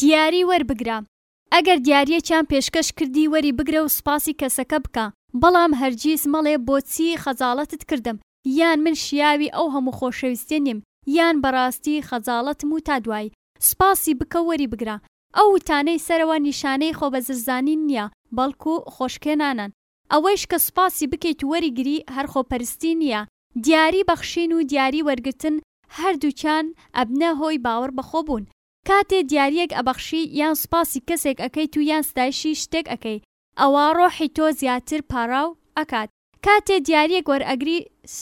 دیاری وەربگرە، ئەگەر دیاریەکیان پێشکەش کردی وەری بگرە و سوپاسی کەسەکە بکە، بەڵام هەرگیز مەڵێ بۆچی خەجاڵەتت کردم یان من شیاوی ئەو هەموو خۆشەویستیە نیم یان بەڕاستی خەجاڵەتم و تا دوایی سوپاسی بکە و وەری بگرە، ئەو وتانەی سەرەوە نیشانەی خۆبەزلزانین نیە بەڵکو خۆشکێنانەن. ئەوەیش کە سوپاسی بکەیت و وەریگری هەر خۆپەرستی نییە، دیاری بەخشین و دیاری وەرگرتن هەردووکیان ئەبنە هۆی باوەڕ بەخۆ بوون، کاتێ دیارییەک ئەبەخشی یان سوپاسی کەسێک ئەکەیت و یان ستایشی شتێک ئەکەی ئەوا ڕۆحی تۆ زیاتر پاڕاو ئەکات، کاتێ دیارییەک وەرئەگری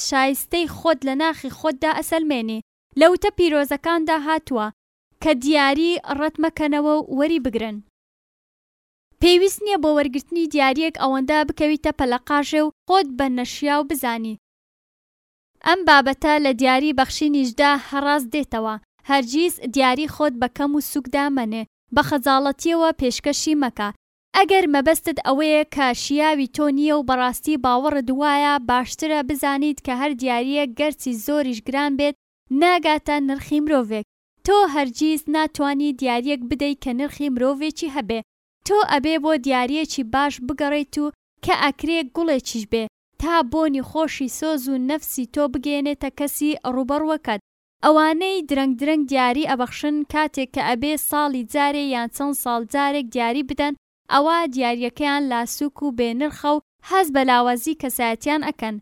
شایستەی خۆت لە ناخی خۆتدا ئەسەلمێنی، لە وتە پیرۆزەکاندا هاتووە کە دیاری ڕەت مەکەنەوە و وەری بگرن. پێویست نیە بۆ وەرگرتنی دیاریەک ئەوەندە بکەویتە پەلەقاژێ و خۆت بە نەشیاو بزانی. ئەم بابەتە لە دیاری بەخشینیشدا هەڕاز دێتەوە. هەرگیز دیاری خۆت بە کەم و سوکدا مەنێ، بە خەجاڵەتیەوە پێشکەشی مەکە. ئەگەر مەبەستت ئەوەیە کە شیاوی تۆ نیە و بەڕاستی باوەڕت وایە، باشترە بزانیت کە هەر دیاریەک گەرچی زۆریش گران بێت، ناگاتە نرخی مرۆڤێک. تۆ هەرگیز ناتوانی دیاریەک بدەی کە نرخی مرۆڤێکی هەبێ تۆ ئەبێ بۆ دیاریەکی باش بگەڕێیت و کە ئەکرێ گوڵێکیش بێ تا بۆنی خۆشی سۆز و نەفسی تۆ بگەیەنێتە کەسی ڕووبەڕوەکەت. ئەوانەی درەنگ درەنگ دیاری ئەبەخشن کاتێک کە ئەبێ ساڵی جارێ یان چەند ساڵ جارێک دیاری بدەن ئەوا دیاریەکەیان لاسووک و بێ نرخە و هەست بە لاوازی کەسایەتیان ئەکەن.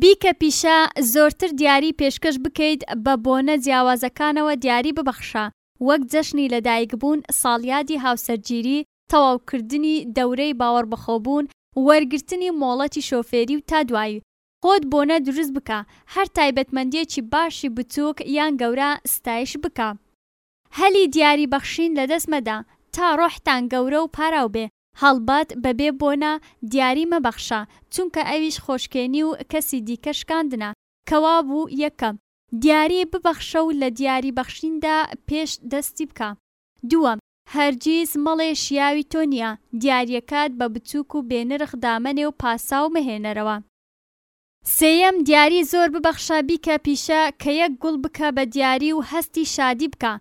بیکە پیشە زۆرتر دیاری پێشکەش بکەیت بە بۆنە جیاوازەکانەوە دیاری ببەخشە وەک جەژنی لەدایکبوون، ساڵیادی هاوسەرگیری، تەواوکردنی دەورەی باوەڕبەخۆبوون، وەرگرتنی مۆڵەتی شۆفێری و تا دوایی. خۆت بۆنە دروست بکە، هەر تایبەتمەندییەکی باشی بچووک یان گەورە ستایش بکە. هەلی دیاری بەخشین لەدەست مەدە تا ڕۆحتان گەورە و پاراو بێ، هەڵبەت بەبێ بۆنە دیاری مەبەخشە، چونکە ئەویش خۆشکێنی و کەسی دیکە شکاندنە، کەوابوو یەکەم، دیاری ببەخشە و لە دیاری بەخشیندا پێش دەستی بکە. دووەم، هەرگیز مەڵێ شیاوی تۆ نییە، دیارییەکەت بە بچووک و بێنرخ دامەنێ و پاساو مەهێنەرەوە. سێیەم، دیاری زۆر ببەخشە، بیکە پیشە، کە یەک گوڵ بکە بە دیاری و هەستی شادی بکە،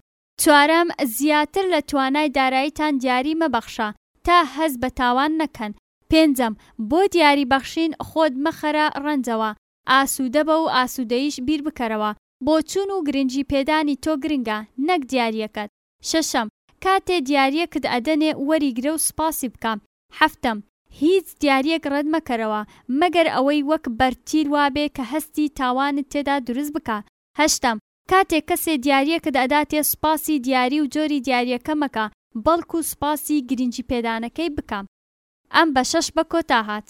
چوارەم، زیاتر لە توانای داراییتان دیاری مەبەخشە تا هەست بە تاوان نەکەن. پێنجەم، بۆ دیاری بەخشین خۆت مەخەرە ڕەنجەوە، ئاسوودە بە و ئاسوودەییش بیر بکەرەوە، بۆچوون و گرنگی پێدانی تۆ گرنگە نەک دیارییەکەت. شەشەم، کاتێ دیارییەکت ئەدەنێ وەریگرە و سوپاسی بکە. حەفتەم، هیچ دیارییەک ڕەت مەکەرەوە مەگەر ئەوەی وەک بەرد تیر وابێ کە هەستی تاوانت تێدا دروست بکا. هەشتەم، کاتێک کەسێ دیاریەکت ئەداتێ سوپاسی دیاری و جۆری دیاریەکە مەکە بەڵکو سوپاسی گرنگی پێدانەکەی بکە. ئەم بەشەش بە کۆتا هات.